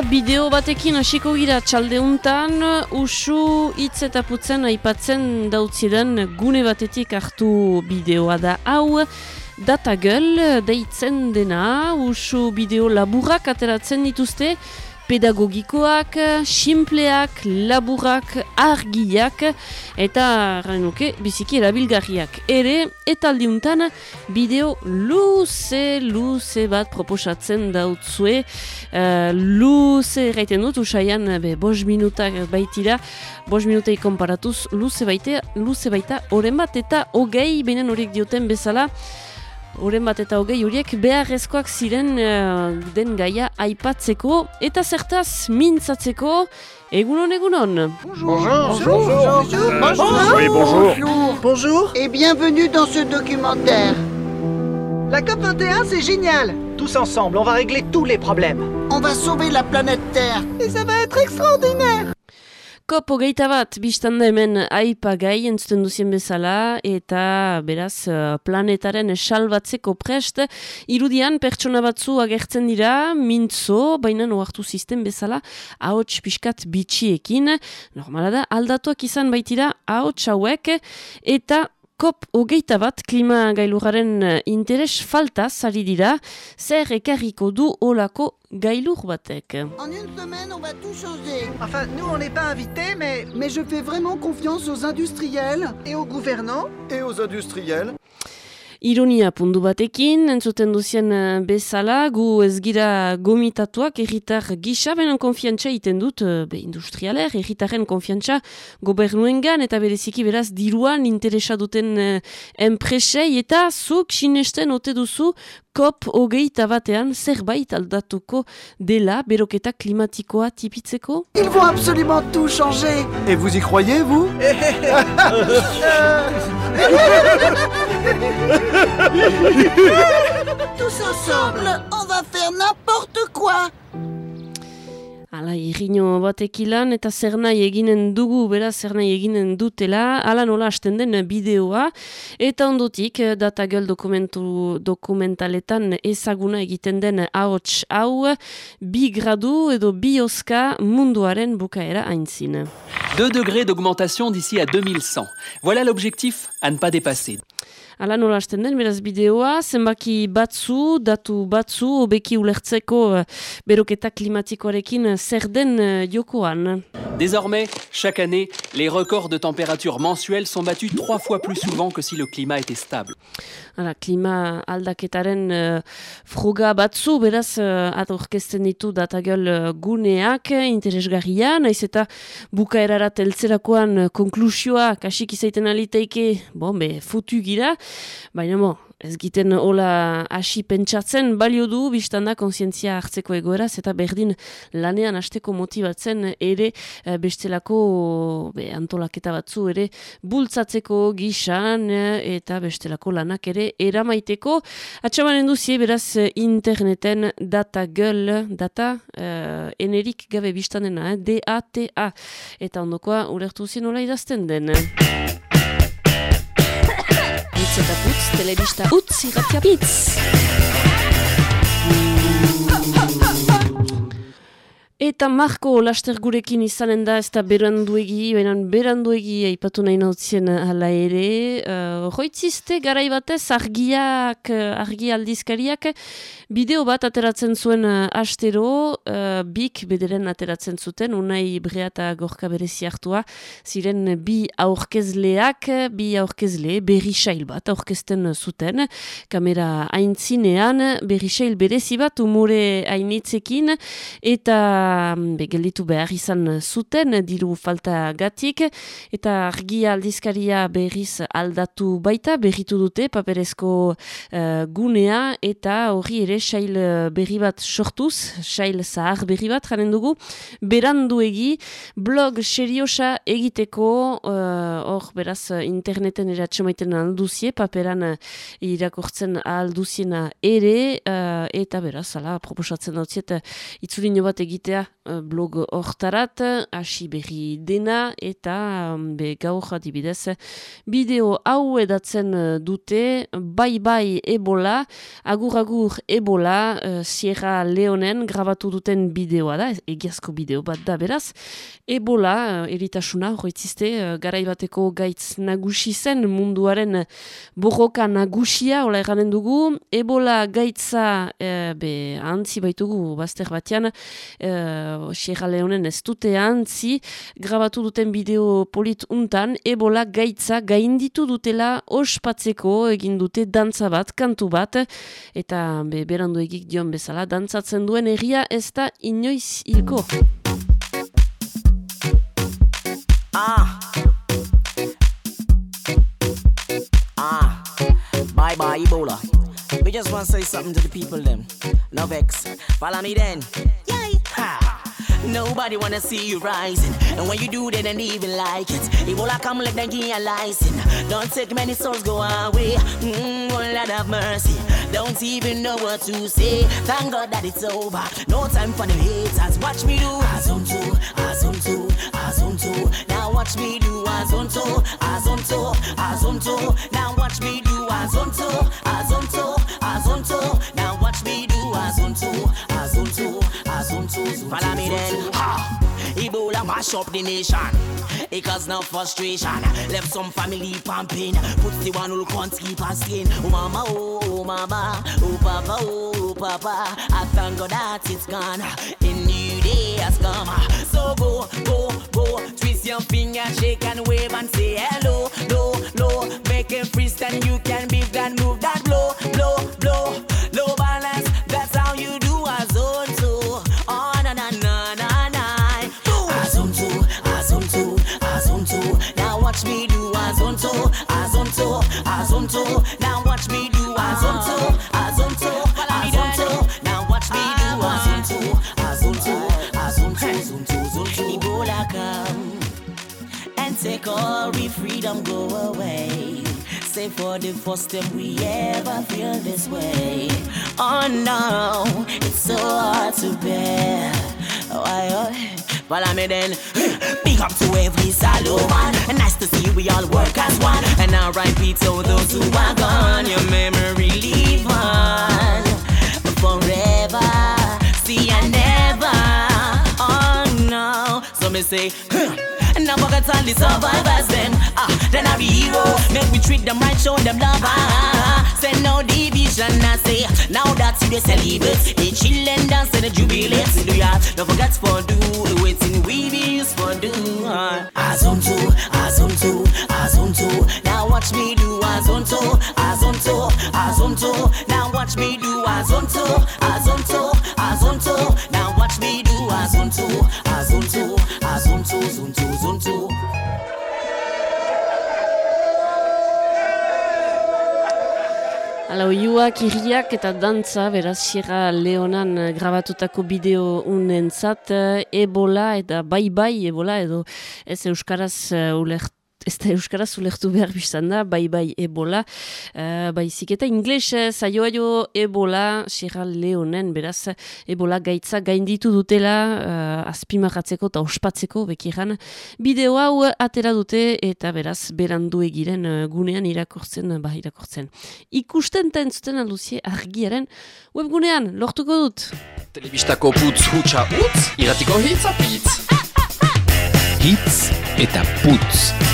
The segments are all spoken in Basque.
Eta bideo batekin hasiko gira txaldeuntan, usu hitz eta putzen aipatzen dautziren gune batetik hartu bideoa da hau. Data deitzen dena, usu bideo laburak ateratzen dituzte, pedagogikoak, simpleak, laburak, argiak eta nuke, biziki erabilgarriak. Ere, eta aldiuntan, bideo luze, luze bat proposatzen dautzue. Uh, luze gaiten dut, usaian, be, bos minutak baitira, bos minutei konparatuz, luze baita, luze baita, oren bat eta hogei, benen horiek dioten bezala, Horen bat eta hogei horiek beharrezkoak ziren uh, den gaia aipatzeko eta zertaz mintzatzeko egunon egunon. Bonjour. Bonjour. Bonjour. Bonjour. Oui, bonjour. Bonjour. Et bienvenue dans ce documentaire. La COP 21, c'est génial. Tous ensemble, on va régler tous les problèmes. On va sauver la planète Terre. Et ça va être extraordinaire. Kop hogeita bat biztan da hemen aipa gai entzuten duzien bezala eta beraz eh, planetaren salbatzeko prest irudian pertsona batzu agertzen dira mintzo, baina noartu sistem bezala ahots pixkat bitxiekin. Normala da aldatuak izan baitira ahots hauek eta Kop hogeita bat klima gailurraren eh, interes falta zari dira, zer ekarriko du olako gailur batek? En une semaine, on va tout changer. Enfin, nous, on n'est pas invités, mais... Mais je fais vraiment confiance aux industriels. Et aux gouvernants Et aux industriels Ironia pundu batekin, entzuten duzien eh, bezala, gu ez gira gomitatuak erritar gisa, benen konfiantza iten dut, eh, be industrialer, erritaren konfiantza gobernuengan, eta bereziki beraz diruan interesa duten eh, enpresei, eta zuk sinesten ote duzu kop hogeita batean zerbait aldatuko dela beroketa klimatikoa tipitzeko? Ils vont absolument tout changer. Et vous y croyez, vous? Tous ensemble, on va faire n'importe quoi. Hala, irriño batekilan eta zer nahi eginen dugu, beraz zer nahi eginen dutela, ala nola hasten den bideoa, eta ondotik datagel dokumentu dokumentaletan ezaguna egiten den ahots hau, bi gradu edo bi oska munduaren bukaera aintzin. 2 degrés d'augmentation d'ici à 2100. Voilà l'objectif à ne pas dépasser. Hala nola hasten den, beraz bideoa, zenbaki batzu, datu batzu, obeki ulertzeko uh, beroketa klimatikoarekin uh, zer den uh, jokoan. Désormais, chaque année, les records de température mensuelle sont battus trois fois plus souvent que si le climat était stable. Hala, klima aldaketaren uh, froga batzu, beraz, uh, atorkezten ditu datagel uh, guneak, interesgarria, naiz eta bukaerarat eltzerakoan uh, konklusioa, kasik izaiten aliteike, bon, be, futu gira, baina mo, ez giten hola hasi pentsatzen, balio du, biztan da, konsientzia hartzeko egoeraz, eta berdin lanean hasteko motibatzen ere eh, bestelako be, antolaketa batzu ere bultzatzeko gisan eh, eta bestelako lanak ere eramaiteko. Atxamanen duzie, beraz, interneten data girl, data uh, enerik gabe biztan dena, eh? D-A-T-A. Eta ondokoa, urertu zien hola idazten den. Putz eta putz, telebista utz, irratia pitz. Eta Marko laster gurekin izanen da, ez da beranduegi, beran beranduegi aipatu nahi nautzien hala ere. Uh, Hoitzizte, garai batez, argiak, argi aldizkariak, bideo bat ateratzen zuen astero, uh, bik bederen ateratzen zuten, unai brea eta gorka berezi hartua, ziren bi aurkezleak, bi aurkezle, berri sail bat aurkezten zuten, kamera aintzinean, berri sail berezi bat, umore ainitzekin, eta be, gelditu behar izan zuten, diru falta gatik, eta argi aldizkaria berriz aldatu baita, berritu dute paperezko uh, gunea, eta hori ere sail berri bat sortuz, sail zahar berri bat jaren dugu, beranduegi blog seriosa egiteko, hor uh, beraz interneten eratxomaiten alduzie, paperan irakortzen alduziena ere, uh, eta beraz, ala, proposatzen dut ziet, itzulino bat egitea uh, blog hortarat, hasi berri dena, eta um, be gaur adibidez, bideo hau edatzen dute, bai bai ebola, agur agur ebola, uh, Sierra Leonen grabatu duten bideoa da, egiazko bideo bat da beraz, ebola, eritasuna, horretzizte, uh, garaibateko gaitz nagusi zen munduaren borroka nagusia, hola eranen dugu, ebola gaitza, uh, be, antzi baitugu, bazter batean, uh, Sierra Leonen ez dute antzi, grabatu duten bideo polit untan, ebola gaitza gainditu dutela ospatzeko egin dute dantza bat, kantu bat, eta be, berandu egik dion bezala, dantzatzen duen egia ez da inoiz hilko. Ah. Ah. Bye bye, Ebola. We just want to say something to the people, them. No vex. Follow me then. Yay. Nobody wanna see you rising, and when you do, they don't even like it. Ebola come, let them you a license. Don't take many souls go away. Mm, one lot of mercy. Don't even know what to say. Thank God that it's over. No time for the haters. Watch me do Azonto, Azonto, Azonto. Now watch me do Azonto, Azonto, Azonto. Now watch me do Azonto, Azonto, Azonto. Now watch me do Azonto, Azonto, Azonto. Follow me then. Ha! Ebola mash up the nation. It cause no frustration. Left some family pumping. Put the one who can't keep us skin. Oh mama, oh, oh mama, oh papa, oh, oh papa. I thank God that it's gone. A new day has come. So go, go, go. Twist your finger, shake and wave and say hello, low, low. Make it freestyle, you can be that move that blow, blow, blow. Azonto. Now watch me do azonto, azonto, azonto. Now watch me do azonto, azonto, azonto, azonto, azonto. Ebola come and take all we freedom go away. Say for the first time we ever feel this way. Oh no, it's so hard to bear. Why? Oh, follow me then. Big up to every Salomon. Nice to see we all work as one. And I repeat to those who are gone. Your memory live on forever. See I never. Oh no. So me say. Now forget all the survivors then ah, Then I be hero Make we treat them right, show them love ah, Say no division I say Now that you celebrate They chill and dance and jubilate Do ya Don't forget for do The waiting we be used for do ah. Azonto, azonto, azonto Now watch me do azonto, azonto, azonto Now watch me do azonto, azonto, azonto Now watch me do azonto, azonto, azonto, zonto, zonto Hala, oiuak, irriak eta dantza, beraz, Sierra Leonan eh, grabatutako bideo unentzat, eh, ebola eta bai-bai ebola, edo ez euskaraz uh, ulert ez da Euskaraz ulertu behar biztan da, bai bai ebola, uh, baizik eta inglesez, aio aio ebola, Sierra Leonen, beraz, ebola gaitza gainditu dutela, uh, azpimarratzeko eta ospatzeko, bekiran, bideo hau atera dute, eta beraz, berandu egiren uh, gunean irakortzen, bah irakortzen. Ikusten eta entzuten alduzie argiaren webgunean, lortuko dut. Telebistako putz hutsa utz, iratiko hitz apitz. Hitz eta putz.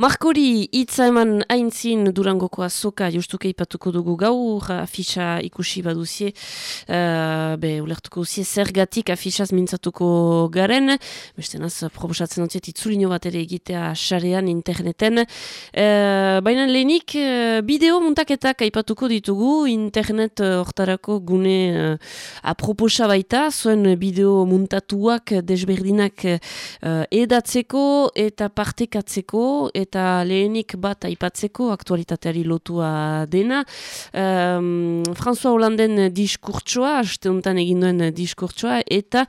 Markori hitza eman aintzin durangoko azoka justuke ipatuko dugu gaur, afisa ikusi baduzie, uh, be, ulertuko duzie zergatik afisaz mintzatuko garen, beste naz, proposatzen dut itzulino bat ere egitea xarean interneten. Uh, Baina lehenik, uh, bideo muntaketak aipatuko ditugu, internet hortarako gune uh, aproposa baita, zuen bideo muntatuak desberdinak uh, edatzeko eta partekatzeko, eta eta lehenik bat aipatzeko aktualitateari lotua dena. Um, François Hollanden diskurtsoa, aste honetan egin duen diskurtsoa, eta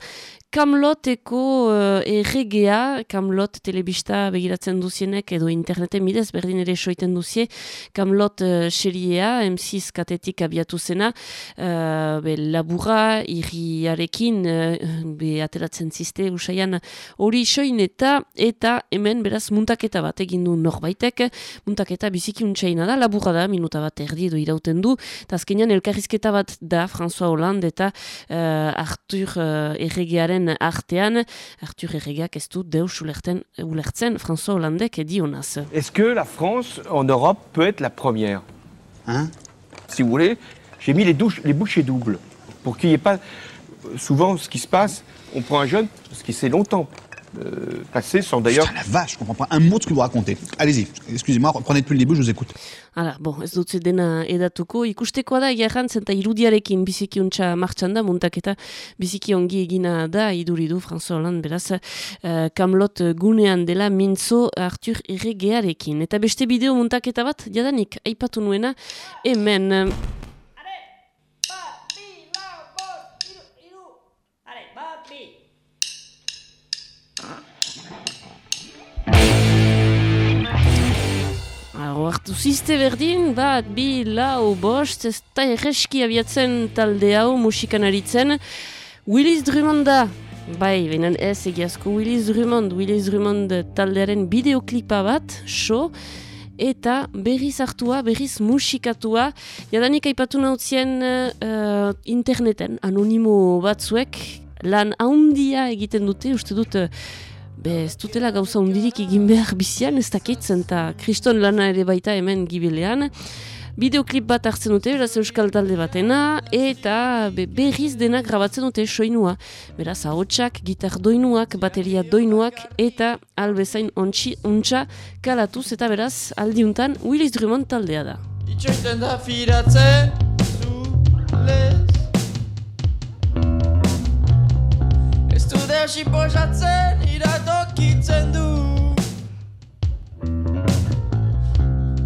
Kamloteko uh, erregea, Kamlot telebista begiratzen duzienek edo interneten bidez berdin ere soiten duzie, Kamlot uh, xeriea, M6 katetik abiatu zena, uh, be, labura, irriarekin, uh, be, ateratzen ziste, usaian hori soin eta, eta hemen beraz muntaketa bat egin du norbaitek, muntaketa biziki untsaina da, labura da, minuta bat erdi edo irauten du, eta azkenean elkarrizketa bat da, François Hollande eta uh, Artur uh, erregearen artean, Arthur Erregeak ez du deus ulertzen, ulertzen François Hollandek dionaz. Est-ce que la France, en Europe, peut être la première? Hein? Si vous voulez, j'ai mis les, douches, les bouchées doubles, pour qu'il n'y ait pas... Souvent, ce qui se passe, on prend un jeune, parce qu'il sait longtemps euh, passer sans d'ailleurs... La vache, je comprends pas un mot de ce que vous racontez. Allez-y, excusez-moi, reprenez depuis le début, je vous écoute. Hala, bon, ez dut dena edatuko, ikustekoa da, jarrantzen eta irudiarekin bizikiuntza martxan da, muntaketa biziki ongi egina da, iduridu, François Hollande, beraz, uh, kamlot gunean dela mintzo Artur Erregearekin. Eta beste bideo muntaketa bat, jadanik, aipatu nuena, hemen... Oartu ziste berdin, bat, bi, lau, bost, ez da erreski abiatzen talde hau musikan aritzen. Willis Drummond bai, benen ez egiazko Willis Drummond, Willis Drummond taldearen bideoklipa bat, so, eta berriz hartua, berriz musikatua, jadanik aipatu nautzien uh, interneten, anonimo batzuek, lan haundia egiten dute, uste dut, Be, ez dutela gauza hundirik egin behar bizian, ez dakitzen, eta kriston lana ere baita hemen gibilean. Bideoklip bat hartzen dute, beraz euskal talde batena, eta be, berriz denak grabatzen dute soinua. Beraz, ahotsak, gitar doinuak, bateria doinuak, eta albezain ontsi, ontsa kalatuz, eta beraz, aldiuntan, Willis Drummond taldea da. Itxoiten da firatzen, zulez Dersi posatzen, iradokitzen du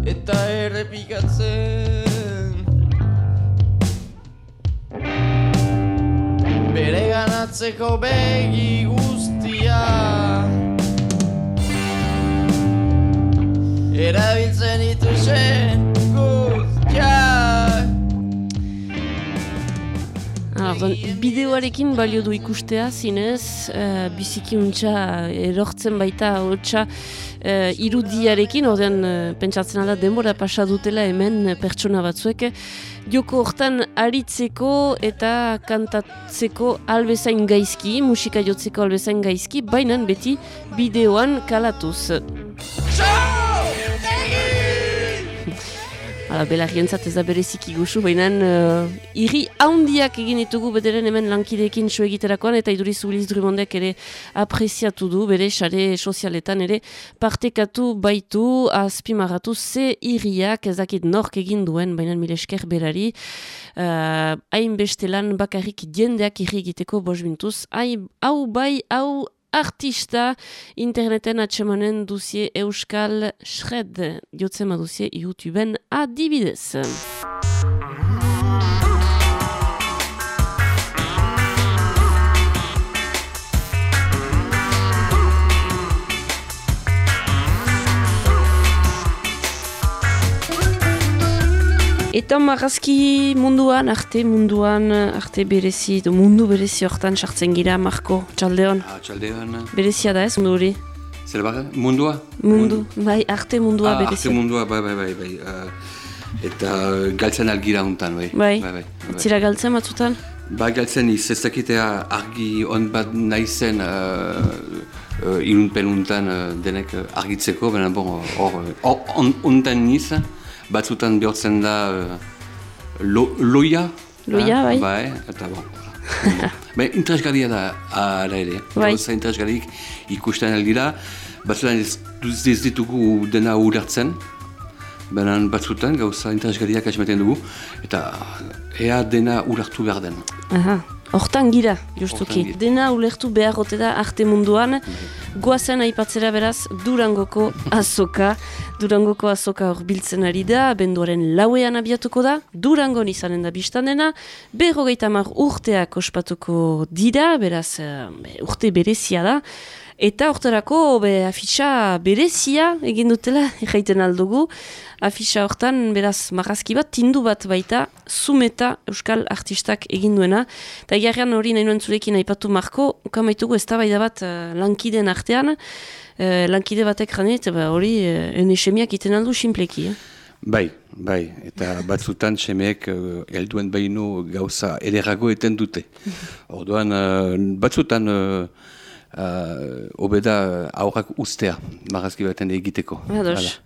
Eta errepikatzen Bere ganatzeko begi guztia Erabiltzen ituzen Ordon, bideoarekin balio du ikustea, zinez, biziki untxa erortzen baita hotxa uh, irudiarekin, ordean uh, pentsatzen ala denbora pasa dutela hemen pertsona batzuek, joko hortan aritzeko eta kantatzeko albezain gaizki, musika jotzeko albezain gaizki, baina beti bideoan kalatuz. Hala, belarrientzat ez da bereziki guzu, baina uh, irri haundiak egin ditugu bederen hemen lankideekin so eta iduriz Uliz Drumondek ere apreziatu du, bere sare sozialetan ere partekatu baitu, azpimarratu ze irriak ezakit nork egin duen, baina mile esker berari, hain uh, beste lan bakarrik jendeak irri egiteko bos bintuz, hau bai, hau artista interneten atsemanen duzie Euskal Shred jotzema duzie YouTubeen adibidez. Eta marrazki munduan, arte munduan, arte berezi, mundu berezi hortan sartzen gira, Marko, txaldeon. Ah, txaldeon. Berezia da ez, mundu hori? Zer baga? Mundua? Mundu, bai, arte mundua ah, berezia. Arte mundua, bai, bai, bai, bai. Uh, eta galtzen algira hontan, bai. Bai, bai, bai, bai. zira galtzen batzutan? Ba, galtzen iz, ez dakitea argi on bat nahi zen uh, uh, ilunpen untan uh, denek argitzeko, baina bon, hor, on, ontan niz, batzutan bihurtzen da uh, lo, loia. Loia, bai. Bai, eta bon. Ba, interesgarria da, ara ere. Bai. Gauza interesgarrik ikusten aldira. Batzutan ez, ez ditugu dena ulertzen. Baina batzutan gauza interesgarriak asmaten dugu. Eta ea dena ulertu behar den. Aha. Hortan gira, justuki. Gira. Dena ulertu beharrote da arte munduan. Goazen aipatzera beraz Durangoko azoka. Durangoko azoka hor biltzen ari da, benduaren lauean abiatuko da. Durangon izanen da biztanena. Berrogeita mar urteak ospatuko dira, beraz be, urte berezia da. Eta hortarako be, afitxa berezia egin dutela, erraiten aldugu. Afitxa hortan, beraz, marrazki bat, tindu bat baita, sumeta euskal artistak egin duena. Eta egarrean hori nahi nuen zurekin aipatu marko, ukamaitugu ez bat uh, lankideen artean, uh, lankide batek janet, ba, hori uh, enesemiak iten aldu sinpleki. Eh? Bai, bai, eta batzutan semeek uh, helduen baino gauza ederago eten dute. Orduan, uh, batzutan uh, uh, obeda aurrak ustea, marazki baten egiteko. Ados.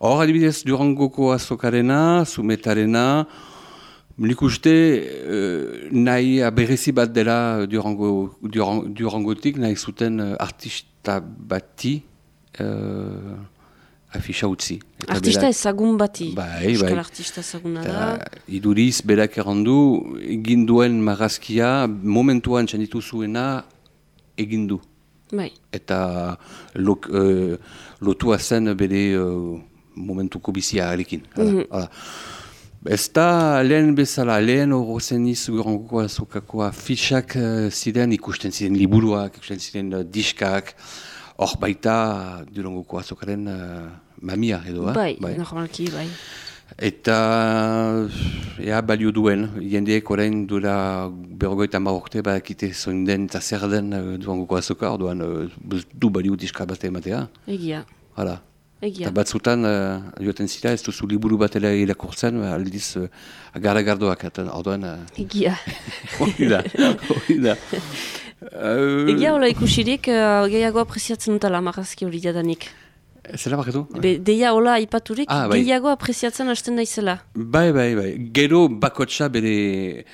Hor, adibidez, Durangoko azokarena, Zumetarena, nik uste uh, nahi berezi bat dela Durango, Durang, Durangotik, nahi zuten artista bati uh, afixa utzi. Eta Artista berak- ezagun bati. Bai, euskal bai. artista ezaguna da. Iduriz, berak errandu, egin duen marrazkia, momentuan txanitu zuena, egin du. Bai. Eta lok, uh, lotua zen bere uh, momentuko bizia. Hala, Mhm. hala. Ez da lehen bezala, lehen horrezen izugurangoko azokakoa fitxak uh, ziren ikusten ziren liburuak, ikusten ziren uh, diskak, hor baita durangoko azokaren uh, mamia edo, eh? Bai, normalki, bai. Eta, ea, balio duen, jendeek orain dura berrogeita hamar urte badakite zoin den eta zer den uh, duangoko azoka, orduan uh, du balio diska bat ematea. Egia. Hala. Egia. Eta batzutan, uh, joaten zira, ez duzu liburu bat ere irakurtzen, ba, aldiz uh, agarragardoak, eta orduan... Uh, Egia. hori da, hori da. Egia hola ikusirik, uh, gehiago apreziatzen dutela marrazki hori jadanik. Zela bakatu? Be, deia hola aipaturik, Ah, bai. gehiago apreziatzen hasten naizela. Bai, bai, bai. Gero bakotsa bere,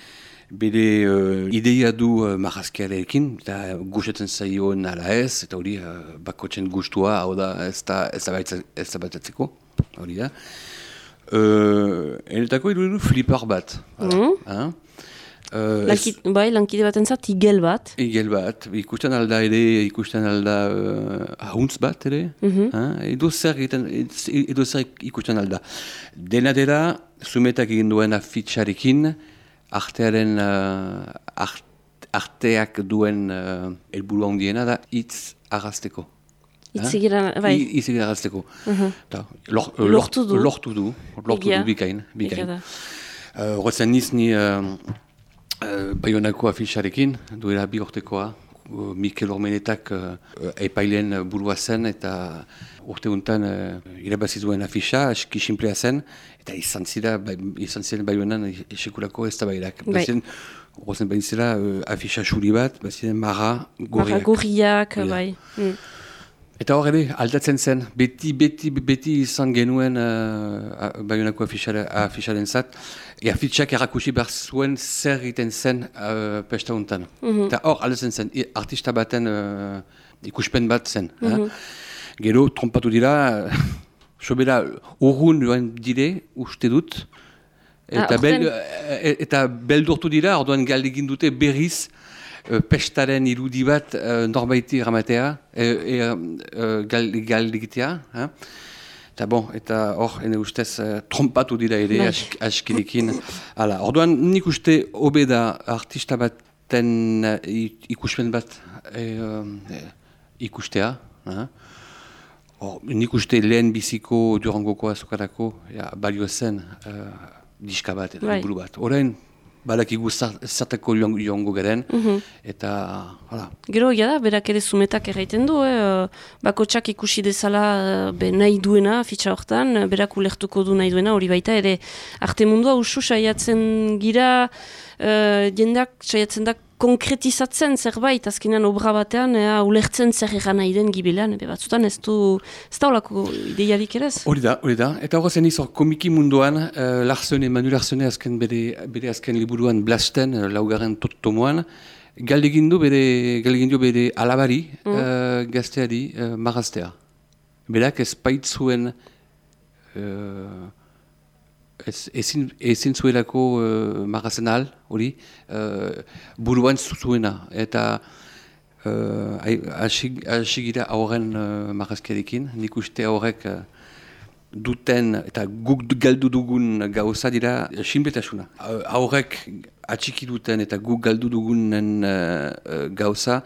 bere uh, ideia du uh, marrazkiarekin, eta gustatzen zaioen ala ez, eta hori uh, bakotsen gustua, hau da ez da ez da ez da batatzeko, hori da. Uh, enetako iruditu flipar bat. Mhm. Hein? Uh, Lanki, bai, lankide bat entzat, igel bat. Igel bat, ikusten alda ere, ikusten alda uh, ahuntz bat ere, Mhm. hein? edo zer edo zer ikusten alda. Dena dela, zumetak egin duen afitxarekin, artearen, uh, art, arteak duen uh, helburu handiena da hitz arrasteko. Hitz egira- bai. I- Hitz egira arrasteko. Mhm. Ta, lor, uh, Lortu du. Lortu du, lortu Egia. du bikain. Bikain. Uh, Horretzen niz ni uh, uh, Bayonako afixarekin, duela bi urtekoa, uh, Mikel Ormenetak uh, epailen uh, burua zen eta urte untan uh, irabazi duen afixa, aski simplea zen, eta izan zira, bai, izan ziren Bayonan esekulako ez da bairak. Bai. Bazen, Horrezen bain zira uh, afixa xuri bat, baziren marra Marra gorriak. gorriak, Hori da. bai. Mm. Eta hor ere, aldatzen zen, beti, beti, beti izan genuen uh, Bayonako afixaren, afixaren zat, e afitxak erakusi behar zuen zer egiten zen uh, pesta untan. Mhm. Eta hor, aldatzen zen, i- artista baten uh, ikuspen bat zen. eh? Mhm. Gero, trompatu dira, sobera, urrun joan dire, uste dut, eta, Ah, bel, aurten- e- eta beldurtu dira, orduan galdegin dute berriz, pestaren irudi bat uh, norbaiti eramatea, e, e, uh, gal? Eta bon, eta hor, ene ustez, uh, trompatu dira ere Bai. ask, askirekin. Hala, orduan nik uste hobe da artista baten uh, ikuspen bat e, e, ikustea. eh? Hor, nik uste lehen biziko Durangoko azokarako ja, balio zen uh, diska bat, Bai. liburu bat. Orain, badakigu zer- zertako joan- joango garen, Mhm. eta, hala, Gero, ja da, berak ere zumetak erraiten du, eh? bakotsak ikusi dezala eh, be, nahi duena, fitxa hortan, berak ulertuko du nahi duena, hori baita ere, arte mundua usu saiatzen gira, eh, jendeak saiatzen da konkretizatzen zerbait, azkenean obra batean, ea, ulertzen zer egan nahi den gibilean, ebe batzutan ez du, ez da olako ideiarik ere? Hori da, hori da. Eta horrezen izor komiki munduan, uh, Larsone, Manu Larsone azken bere, bere azken liburuan blasten, uh, laugarren tot tomoan, galdegindu bere, galdegindu bere alabari, Mm. uh, gazteari, uh, maraztea. Berak ez baitzuen uh, ez, ezin, ezin zuelako uh, marrazen ahal, hori, uh, buruan zuzuena. Eta uh, hasi gira horren uh, marrazkiarekin, nik uste horrek uh, duten eta guk galdu dugun gauza dira sinpetasuna. Horrek atxiki duten eta guk galdu dugunen uh, gauza,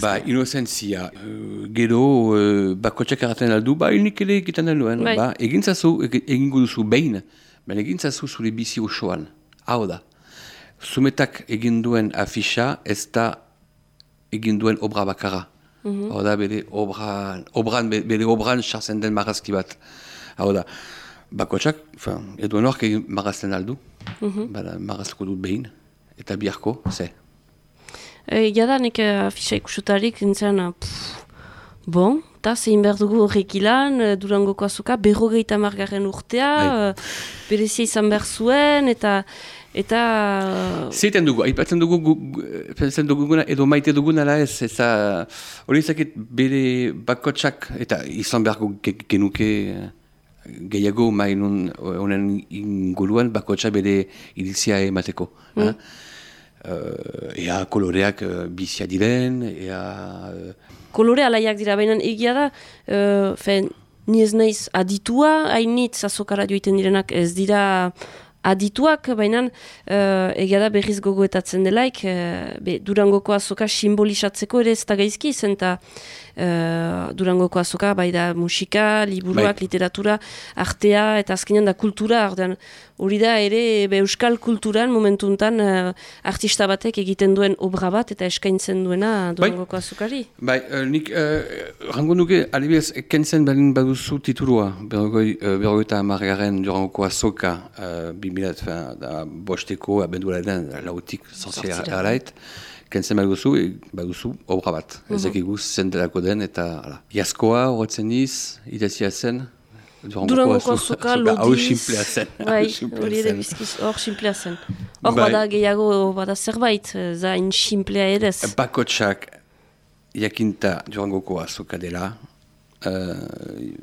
ba, inozentzia. Uh, gero, uh, bakotxak erraten aldu, ba, ilnik ere egiten alduen. Bai. Ba, egin zazu, egingo duzu behin, baina egin zazu zure bizi osoan. Hau da, zumetak egin duen afixa ez da egin duen obra bakarra. Mhm. Hau da, bere obran, obran, bere obran sartzen den marrazki bat. Hau da, bakotxak, edo nork egin marrazten aldu, Mhm. bada marrazko dut behin, eta biharko, ze. E, Jada nik uh, afisa ikusutarik nintzen, pff, bon, eta zein behar dugu horrek ilan, uh, durangoko azoka, berrogeita margarren urtea, uh, berezia izan behar zuen, eta... Eta... Zeiten dugu, aipatzen dugu, gu, pensen duguna, edo maite duguna ala ez, da, hori zakit bere bakotsak, eta izan beharko ge- genuke eh, gehiago mainun honen inguruan bakotsa bere iritzia emateko. Mm. eh? Eh, ea koloreak eh, bizia diren, ea... eh, kolore alaiak dira, baina egia da, uh, fen, ni ez naiz aditua, hainit azokara joiten direnak ez dira adituak, baina uh, egia da berriz gogoetatzen delaik, uh, be, durangoko azoka simbolizatzeko ere ez da gaizki zen, eta uh, durangoko azoka bai da musika, liburuak, Bai. literatura, artea, eta azkenean da kultura, ordean, hori da ere be, euskal kulturan momentuntan uh, artista batek egiten duen obra bat eta eskaintzen duena durangoko azokari. Bai, uh, nik uh, rango nuke, adibidez, kentzen balin baduzu titulua, berrogoi, uh, berrogeita amargaren durangoko azoka, uh, bimilat, da bosteko, abendura den, lautik, Zortzi sortzia da. Kentzen baduzu, e, baduzu obra bat. Mhm. Ezek igu zendelako den, eta, ala. Jaskoa, horretzen iz, idazia zen, Durangoko azoka, Hau lodiz. simplea zen. Bai, Hau hori ere bizkiz, hor simplea zen. Hor Bai. bada gehiago, bada zerbait, eh, zain simplea ere ez. Bakotsak jakinta durangoko azoka dela, uh,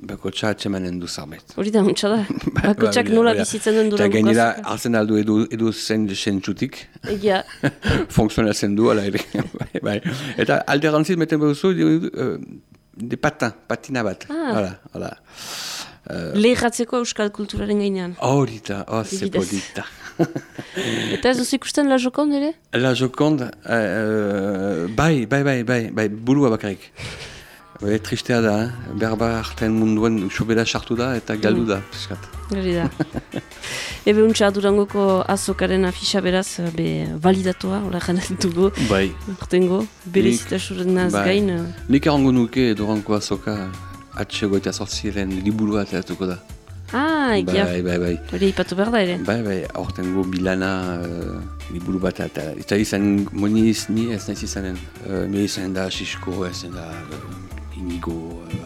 bakotsa atsemanen du zerbait. Hori da, untsa da. Bakotsak Ba, nola hori bizitzen den Eta durangoko gainera, azoka. hartzen aldu edu, edu zen sentzutik, Egia, funksionatzen du, ala ere. bai, bai. Eta alderantziz meten behuzu, uh, de patin, patina bat. Ah. Hala, hala. Uh, lehratzeko euskal kulturaren gainean. Hori da, oh, ze Adibidez. polita. Eta ez duzu ikusten la jokonde ere? La Joconde, uh, bai, bai, bai, bai, bai, burua bakarrik. Bai, tristea da, eh? berba hartzen munduan sobera sartu da eta galdu da, piskat. Hori da. Ebe untsa durangoko azokaren afisa beraz, eh, be, validatua, hola janen dugu. Bai. Urtengo, berezitasuren naz Bai. gain. eh, Nik errango nuke durango azoka atxe goita sortziren liburua ateratuko da. Ah, egia. Bai, bai, bai. Hori ipatu behar da ere. Bai, bai, aurtengo bilana uh, liburu bat eta eta izan moni iz- ni ez naiz izanen. Uh, me izan da Sisko, ez da uh, Inigo,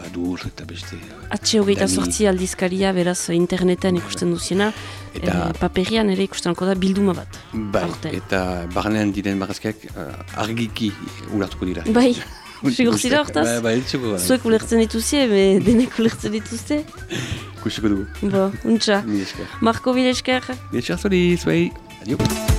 Adur eta beste. Atxe hogeita sortzi aldizkaria beraz interneten ikusten duziena. Eta- eh, paperian ere ikustenko da bilduma bat. Bai, Aurten. eta barnean diren marrazkiak uh, argiki ulartuko dira. Bai, sigur zira hortaz? Bai, bai, gara. Zuek ulertzen dituzie, be denek ulertzen dituzte. Kusiko dugu. Bo, untxa. Mil esker. Marko. Mil esker zuri, zuei. Adio.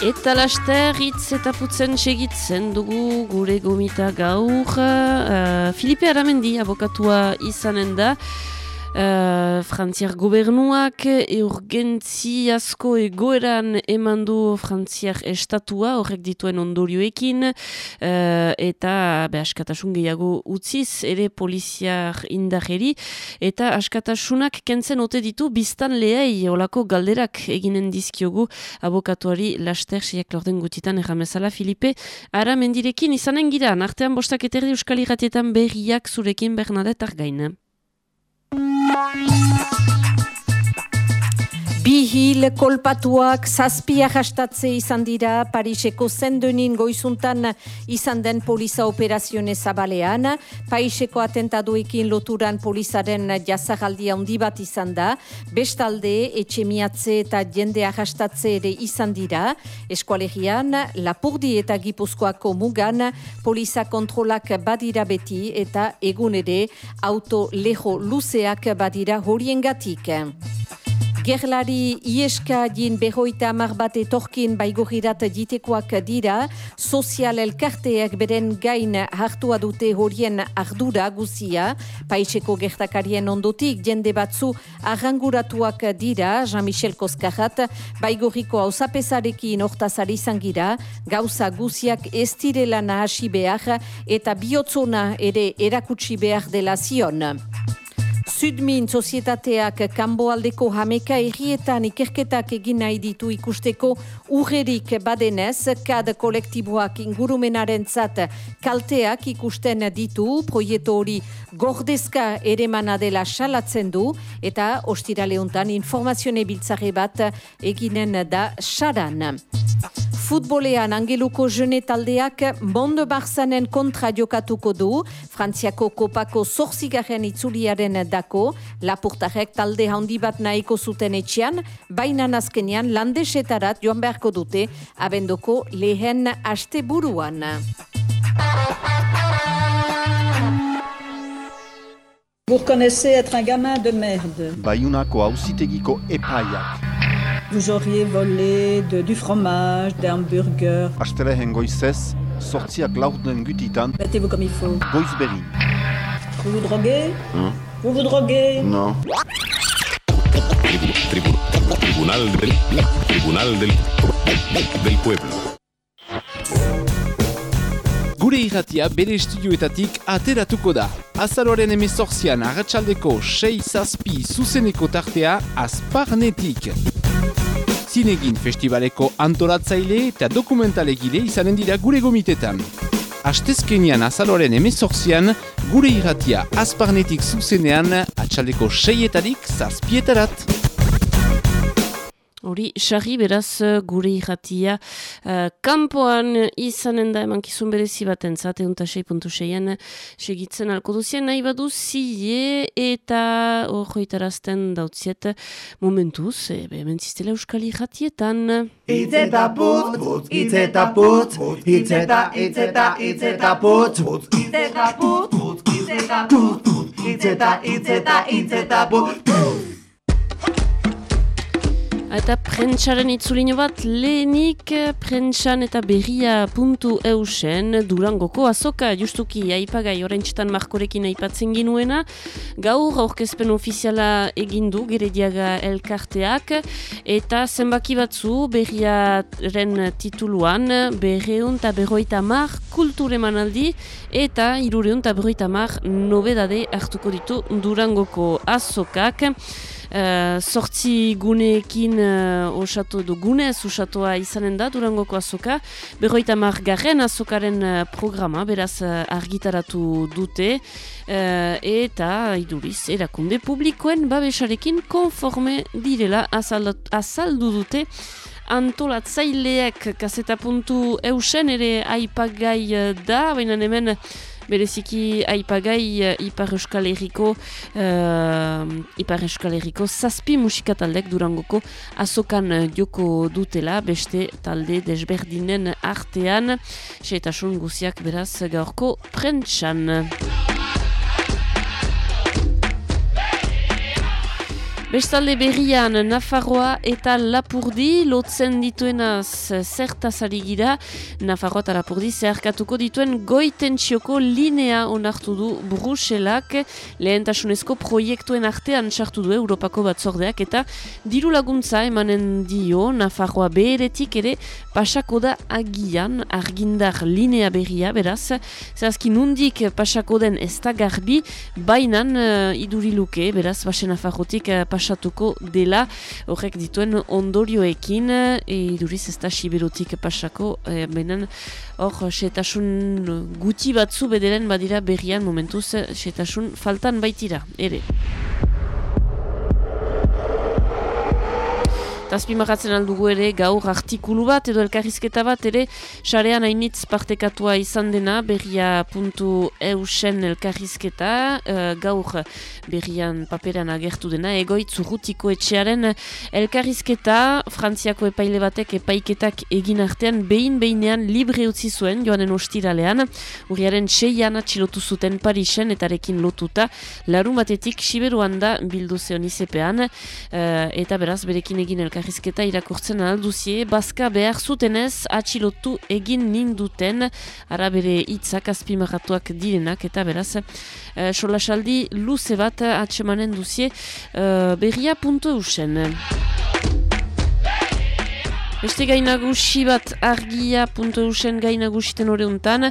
Eta laster hitz eta putzen segitzen dugu gure gomita gaur. Uh, Filipe Aramendi abokatua izanen da. Uh, Frantziar gobernuak urgentziazko egoeran eman du Frantziar estatua horrek dituen ondorioekin. Uh, eta be, askatasun gehiago utziz ere poliziar indarreri. Eta askatasunak kentzen ote ditu biztan lehei olako galderak eginen dizkiogu abokatuari laster siak lorden gutitan erramezala Filipe ara mendirekin izanen gira artean bostak eterdi euskal irratietan berriak zurekin Bernadette Bye. Bi hil kolpatuak zazpia jastatze izan dira Pariseko zendenin goizuntan izan den poliza operazione zabalean. Paiseko atentaduekin loturan polizaren jazagaldia bat izan da. Bestalde, etxemiatze eta jendea jastatze ere izan dira. Eskualegian, Lapurdi eta Gipuzkoako mugan, poliza kontrolak badira beti eta egun ere auto leho luzeak badira horiengatik. Gerlari ieska jin behoita amar bat etorkin baigorirat ditekoak dira, sozial elkarteak beren gain hartua dute horien ardura guzia, paiseko gertakarien ondotik jende batzu arranguratuak dira, Jean-Michel Koskarat, baigoriko hausapesarekin ortazari zangira, gauza guziak ez direla nahasi behar eta bihotzona ere erakutsi behar dela zion. Sudmin sozietateak kanboaldeko hameka errietan ikerketak egin nahi ditu ikusteko. Urrerik badenez, kad kolektiboak ingurumenaren zat kalteak ikusten ditu, proieto hori gordezka ere dela salatzen du, eta ostiraleuntan informazione biltzare bat eginen da saran. Futbolean angeluko jene taldeak Mondo Barzanen kontra jokatuko du, Frantziako kopako zorzigaren itzuliaren dako, lapurtarek talde handi bat nahiko zuten etxean, baina nazkenean landesetarat joan beharko dute, abendoko lehen aste buruan. Vous reconnaissez être un gamin de merde. Bayunako ausitegiko epaiak. Vous auriez volé de, du fromage, des hamburgers. Astelehen goizez, sortziak laurden gutitan. Mettez-vous comme il faut. Goizberin. Vous vous droguez Hein? Vous vous droguez Non. Tribunal del, Tribunal del, del Pueblo. Gure irratia bere estudioetatik ateratuko da. Azaroaren emezorzian arratsaldeko 6 zazpi zuzeneko tartea azparnetik. Zinegin festivaleko antolatzaile eta dokumentalegile izanen dira gure gomitetan. Astezkenian azaloren emezorzian, gure irratia azparnetik zuzenean atxaldeko seietarik zazpietarat. Hori, sarri beraz gure irratia uh, kanpoan izanen da emankizun berezi bat entzat, egun an segitzen alko duzien. Nahi badu zile eta horroitarazten dautziet momentuz, e, hemen ziztela euskal irratietan. Itzeta putz, putz, itzeta putz, itzeta, itzeta, itzeta putz, putz, itzeta putz, putz, itzeta putz, itzeta, itzeta, itzeta putz, Eta prentsaren itzulino bat lehenik prentsan eta berria puntu eusen durangoko azoka justuki aipagai orentxetan markorekin aipatzen ginuena. Gaur aurkezpen ofiziala egindu gerediaga elkarteak eta zenbaki batzu berriaren tituluan berreun eta berroita mar kulture manaldi eta irureun eta berroita mar nobedade hartuko ditu durangoko azokak Uh, sortzi guneekin uh, osatu du gunez osatua izanen da durangoko azoka. Berroita margarren azokaren uh, programa, beraz uh, argitaratu dute eta iduriz erakunde publikoen babesarekin konforme direla azaldu dute antolatzaileak kaseta puntu eusen ere aipagai da, baina hemen bereziki aipagai uh, Ipar Euskal Herriko uh, Ipar Euskal Herriko zazpi musikataldek durangoko azokan uh, joko dutela beste talde desberdinen artean seetasun guziak beraz gaurko prentsan. Bestalde berrian, Nafarroa eta Lapurdi lotzen dituenaz zertazari gira. Nafarroa eta Lapurdi zeharkatuko dituen goitentxioko linea onartu du Bruselak lehentasunezko proiektuen artean sartu du Europako batzordeak eta diru laguntza emanen dio Nafarroa beheretik ere pasako da agian argindar linea berria beraz. Zerazki nundik pasako den ez da garbi, bainan uh, iduriluke beraz basen Nafarrotik uh, pasatuko dela. Horrek dituen ondorioekin e, iduriz ez da siberotik pasako e, benen hor setasun guti batzu bederen badira berrian momentuz setasun faltan baitira ere Eta azpimarratzen aldugu ere gaur artikulu bat edo elkarrizketa bat ere sarean hainitz partekatua izan dena berria puntu eusen elkarrizketa uh, gaur berrian paperan agertu dena egoitz urrutiko etxearen elkarrizketa Frantziako epaile batek epaiketak egin artean behin behinean libre utzi zuen joanen ostiralean. Urriaren seian atxilotu zuten Parisen etarekin lotuta larun batetik siberuan da bildu zeon izepean eta beraz berekin egin elkarrizketa irakurtzen alduzie bazka behar zutenez atxilotu egin ninduten ara bere hitzak azpimarratuak direnak eta beraz uh, solasaldi luze bat atsemanen duzie uh, berria puntu eusen. Beste gainagusi bat argia puntu eusen gainagusiten hori untan,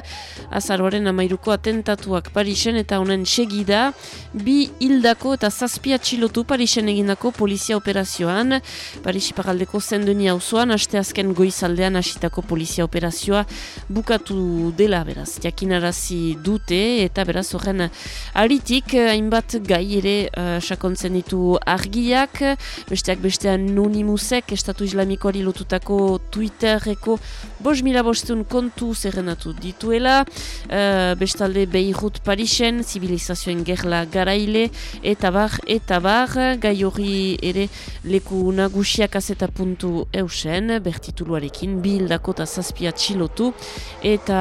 amairuko atentatuak Parisen eta honen segida, bi hildako eta zazpia txilotu Parisen egindako polizia operazioan, Parisi paraldeko zendeni hauzoan, aste azken goizaldean hasitako polizia operazioa bukatu dela beraz, jakinarazi dute eta beraz horren aritik, hainbat gai ere uh, sakontzen ditu argiak, besteak bestean anonimusek, estatu islamikoari lotutak Twitterreko bos mila bostun kontu zerrenatu dituela, uh, bestalde Beirut Parisen, zibilizazioen gerla garaile, eta bar, eta bar, gai hori ere leku nagusiak azeta puntu eusen, bertituluarekin, bildako eta zazpia txilotu, eta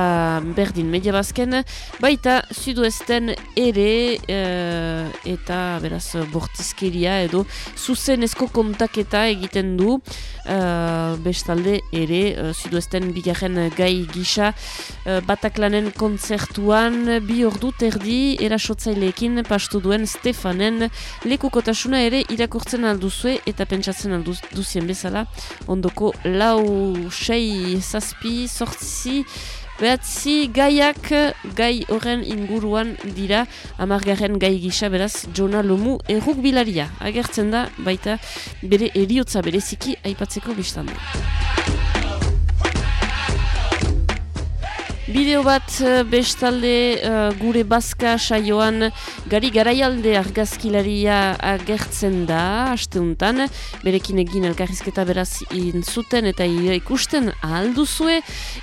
berdin media bazken, baita sudoesten ere, uh, eta beraz bortizkeria edo zuzenezko kontaketa egiten du, uh, bestalde ere zuduesten bigarren gai gisa uh, bataklanen kontzertuan bi ordu terdi erasotzaileekin pastu duen Stefanen lekukotasuna ere irakurtzen alduzue eta pentsatzen alduzien bezala ondoko lau sei zazpi sortzi Behatzi gaiak gai horren inguruan dira amargarren gai gisa beraz Jona Lomu erruk bilaria. Agertzen da baita bere eriotza bereziki aipatzeko biztan Bideo bat eh, bestalde uh, gure bazka saioan gari garaialde argazkilaria agertzen da asteuntan, berekin egin elkarrizketa beraz inzuten eta ikusten ahalduzue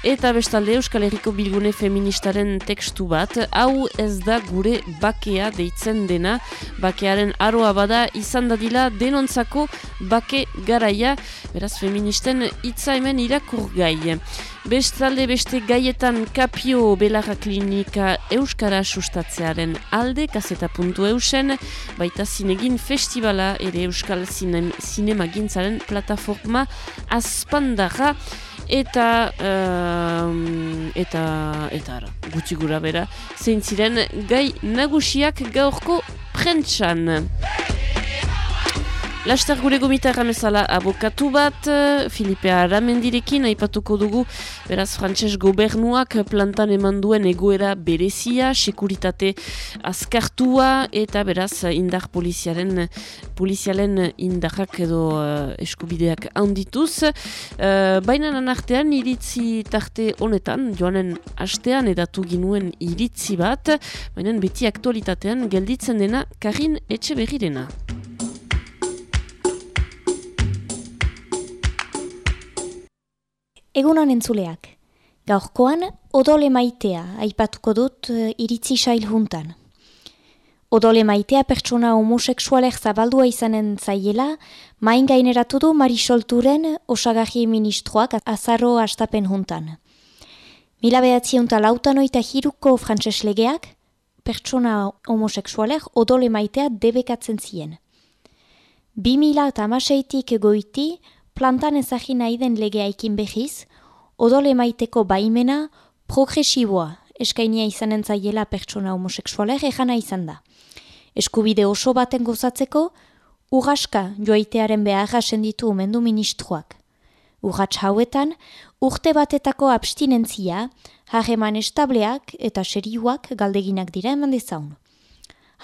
eta bestalde Euskal Herriko Bilgune Feministaren tekstu bat hau ez da gure bakea deitzen dena. Bakearen aroa bada izan dadila denontzako bake garaia. Beraz feministen hitza hemen irakur gai. Bestalde beste gaietan kapio belarra klinika Euskara sustatzearen alde, kaseta puntu eusen, baita zinegin festivala ere Euskal Zinema Gintzaren plataforma azpandarra, eta um, eta eta ara, gutxi gura bera, zein ziren gai nagusiak gaurko prentsan. Laster gure gomita erramezala abokatu bat, Filipe Aramendirekin, aipatuko dugu, beraz, frantses gobernuak plantan eman duen egoera berezia, sekuritate azkartua, eta beraz, indar poliziaren, polizialen indarrak edo uh, eskubideak handituz. Uh, Baina artean iritzi tarte honetan, joanen hastean edatu ginuen iritzi bat, baina beti aktualitatean gelditzen dena Karin Etxeberrirena. Egunan entzuleak. Gaurkoan, odole maitea aipatuko dut uh, iritzi sail juntan. Odole maitea pertsona homoseksualek zabaldua izanen zaiela, main gaineratu du Marisolturen osagaji ministroak azarro astapen juntan. Mila behatziunta lautan oita jiruko frantses legeak, pertsona homoseksualek odole maitea debekatzen. Bi mila eta amaseitik goiti, plantan ezagin nahi den legeaikin behiz, odole maiteko baimena progresiboa eskainia izanen zaiela pertsona homoseksualer egana izan da. Eskubide oso baten gozatzeko, urraska joaitearen beharra senditu umendu ministroak. Urratx hauetan, urte batetako abstinentzia, hageman estableak eta serioak galdeginak dira eman dezaun.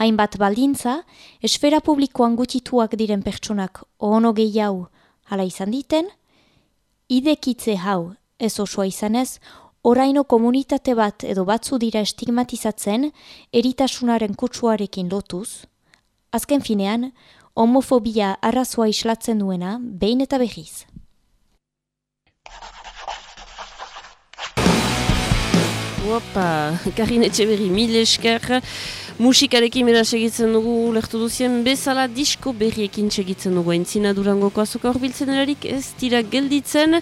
Hainbat baldintza, esfera publikoan gutituak diren pertsonak ono gehiago hala izan diten, idekitze hau ez osoa izanez, oraino komunitate bat edo batzu dira estigmatizatzen eritasunaren kutsuarekin lotuz, azken finean, homofobia arrazoa islatzen duena, behin eta behiz. Opa, Karin Etxeberri, mil esker. Musikarekin beraz egitzen dugu lehtu duzien bezala disko berriekin segitzen dugu. Entzina durangoko azoka horbiltzen erarik ez dira gelditzen.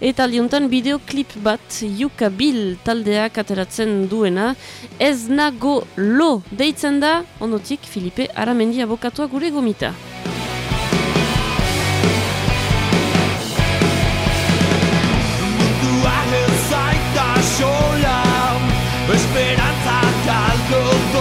Eta liontan bideoklip bat Yuka Bill taldeak ateratzen duena. Ez nago lo deitzen da. Onotik Filipe Aramendi abokatua gure gomita. Esperantza galdu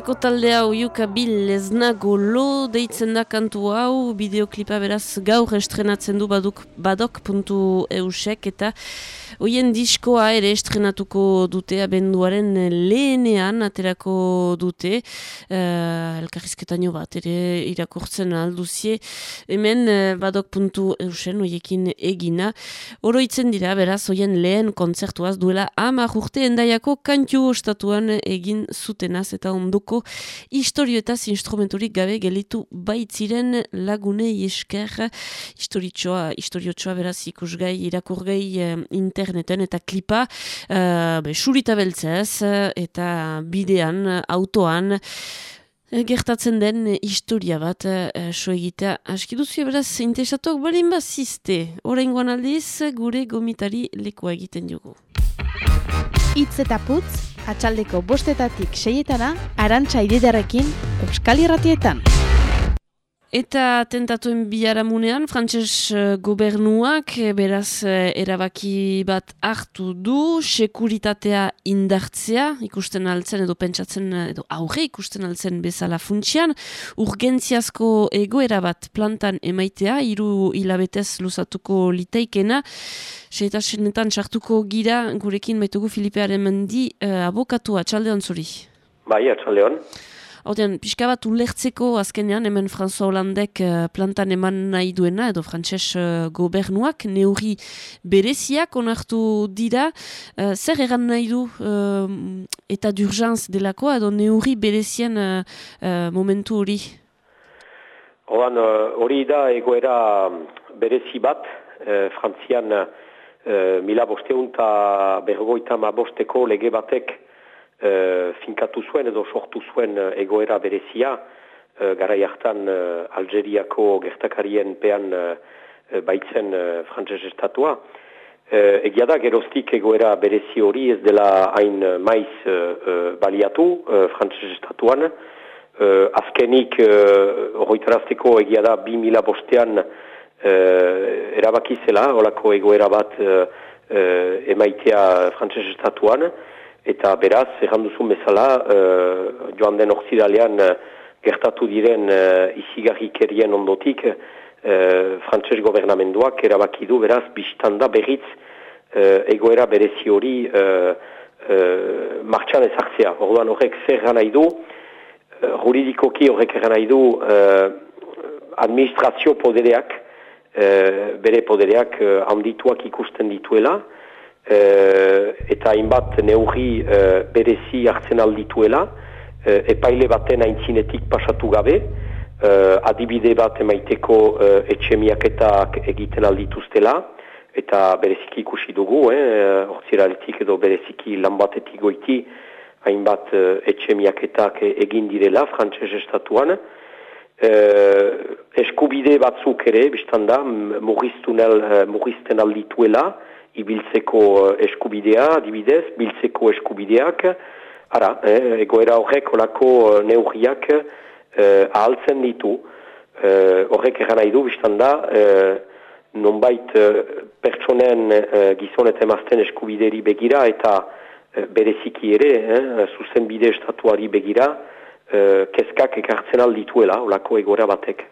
Donostiako talde hau Yuka Bill ez nago lo deitzen da kantu hau. Bideoklipa beraz gaur estrenatzen du baduk, badok.eusek eta hoien diskoa ere estrenatuko dute abenduaren lehenean aterako dute. Uh, elkarrizketaino bat ere irakurtzen alduzie. Hemen uh, badok.eusen hoiekin egina. Oroitzen dira beraz hoien lehen kontzertuaz duela amar urte endaiako kantu ostatuan egin zutenaz eta ondoko historioetaz instrumenturik gabe gelitu baitziren lagunei esker. Historiotsoa, historiotsoa beraz ikusgai irakurgai eh, interneten eta klipa uh, be, surita beltzez eta bidean, autoan eh, gertatzen den historia bat uh, so egitea. Aski duzu beraz interesatuak balin bazizte. Oraingoan aldiz gure gomitari lekoa egiten dugu Itz eta putz, atxaldeko bostetatik seietana, arantxa ididarekin, Euskal Irratietan. Eta tentatuen biharamunean, frantses eh, gobernuak eh, beraz eh, erabaki bat hartu du, sekuritatea indartzea, ikusten altzen edo pentsatzen edo aurre ikusten altzen bezala funtsian, urgentziazko egoera bat plantan emaitea, hiru hilabetez luzatuko liteikena, seetasenetan sartuko gira gurekin baitugu Filipearen mendi abokatua, txaldeon zuri. Bai, atxaldeon. Horten, pixka bat ulertzeko azkenean, hemen François Hollandek uh, plantan eman nahi duena, edo frantses uh, gobernuak, neuri bereziak onartu dira, uh, zer eran nahi du uh, eta d'urgence delakoa, edo neuri berezien uh, momentu hori? Oan, hori da egoera berezi bat, frantzian uh, mila bosteun eta bergoita ma bosteko lege batek uh, finkatu zuen edo sortu zuen uh, egoera berezia, uh, gara jartan uh, Algeriako gertakarien pean uh, baitzen uh, frantzes estatua. Uh, egia da, geroztik egoera berezi hori ez dela hain maiz uh, baliatu uh, frantzes estatuan. Uh, azkenik, horretarazteko uh, egia da, bi mila bostean uh, erabaki zela, olako egoera bat uh, emaitea frantzes estatuan eta beraz, erranduzun bezala, uh, joan den orzidalean uh, gertatu diren uh, izigarrikerien ondotik, uh, frantses gobernamenduak erabaki du, beraz, biztanda berriz uh, egoera berezi hori uh, uh, martxan ezartzea. Orduan horrek zer gana idu, uh, juridikoki horrek gana idu uh, administrazio podereak, uh, bere podereak uh, ikusten dituela, eta hainbat neurri uh, berezi hartzen aldituela, uh, epaile baten aintzinetik pasatu gabe, adibide bat emaiteko etxemiaketak egiten aldituztela, eta bereziki ikusi dugu, eh, ortziraletik edo bereziki lan batetik goiti, hainbat etxemiaketak egin direla, frantses estatuan, uh, eskubide batzuk ere, biztanda, murrizten aldituela, ibiltzeko eskubidea, adibidez, biltzeko eskubideak, ara, eh, egoera horrek olako eh, neurriak eh, ahaltzen ditu, eh, horrek eran nahi du, biztan da, eh, nonbait eh, pertsonen eh, gizon eta emazten eskubideri begira eta eh, bereziki ere, eh, zuzen bide estatuari begira, eh, kezkak ekartzen aldituela, olako egoera batek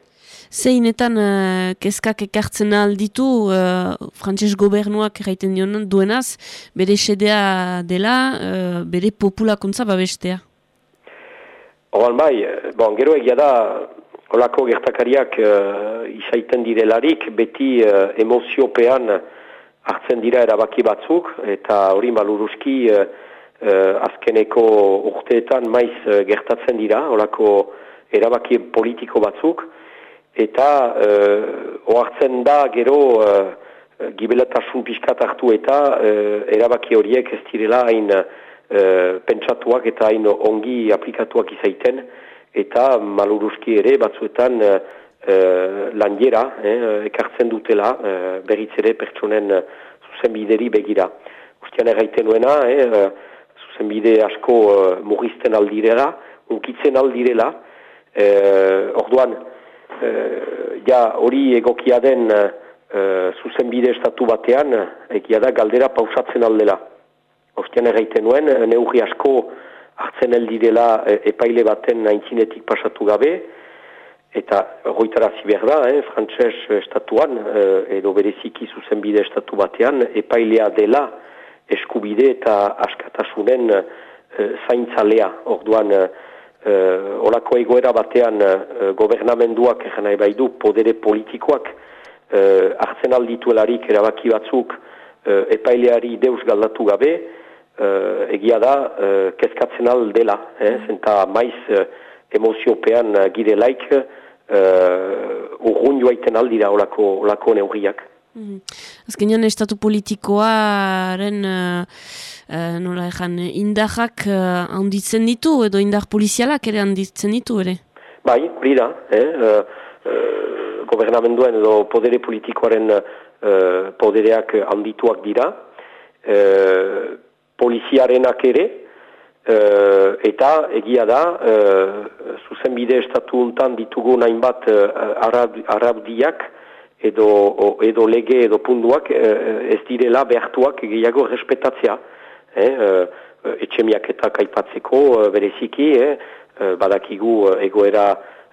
zeinetan uh, kezkak ekartzen alditu uh, frantses gobernuak erraiten dionen duenaz, bere sedea dela, uh, bere populakuntza babestea? Horan bai, bon, gero egia da, olako gertakariak uh, izaiten direlarik, beti uh, emoziopean hartzen dira erabaki batzuk, eta hori maluruzki uh, uh, azkeneko urteetan maiz uh, gertatzen dira, olako erabaki politiko batzuk, eta uh, oartzen da gero uh, gibelatasun pixkat hartu eta uh, erabaki horiek ez direla hain uh, pentsatuak eta hain ongi aplikatuak izaiten eta maluruzki ere batzuetan uh, landiera eh, ekartzen dutela uh, berriz ere pertsonen zuzenbideri begira. Ustian erraiten nuena, eh, zuzenbide asko uh, murrizten aldirela, unkitzen aldirela, uh, orduan, uh, ja hori egokia den uh, zuzenbide estatu batean, egia da galdera pausatzen aldela. Ostean erraiten nuen, neurri asko hartzen eldirela epaile baten aintzinetik pasatu gabe, eta goitarazi behar da, eh, frantses estatuan, edo bereziki zuzenbide estatu batean, epailea dela eskubide eta askatasunen uh, zaintzalea. Orduan, uh, olako egoera batean uh, gobernamenduak nahi bai du podere politikoak uh, hartzen aldituelarik erabaki batzuk uh, epaileari deus galdatu gabe uh, egia da uh, kezkatzen aldela eh? zenta maiz uh, emoziopean uh, gire laik uh, urrun joaiten aldira olako, olako neurriak. Mm. Azkenean estatu politikoaren uh, uh, nola ezan indarrak uh, handitzen ditu edo indar polizialak ere handitzen ditu ere? Bai, hori da, eh? uh, uh, gobernamenduen edo podere politikoaren uh, podereak handituak dira, uh, poliziarenak ere, eh, eta egia da, eh, zuzenbide estatu untan ditugu hainbat eh, arab, arabdiak edo, edo lege edo punduak eh, ez direla behartuak gehiago respetatzea. Eh, eh, etxemiaketak aipatzeko eh, bereziki, eh, eh, badakigu eh, egoera